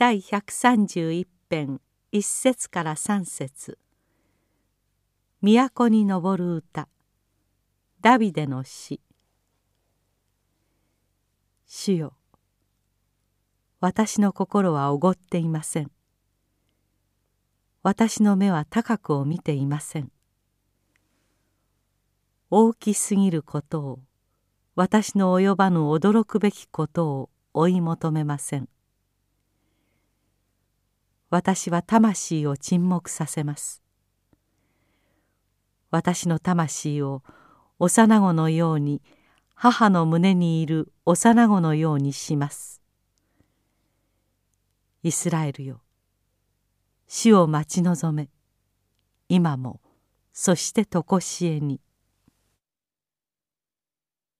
第131編1節から3節。都に昇る歌。ダビデの詩。主よ私の心はおごっていません。私の目は高くを見ていません。大きすぎることを私の及ばぬ驚くべきことを追い求めません。私は魂を沈黙させます。私の魂を幼子のように母の胸にいる幼子のようにします。イスラエルよ死を待ち望め。今もそしてとこしえに。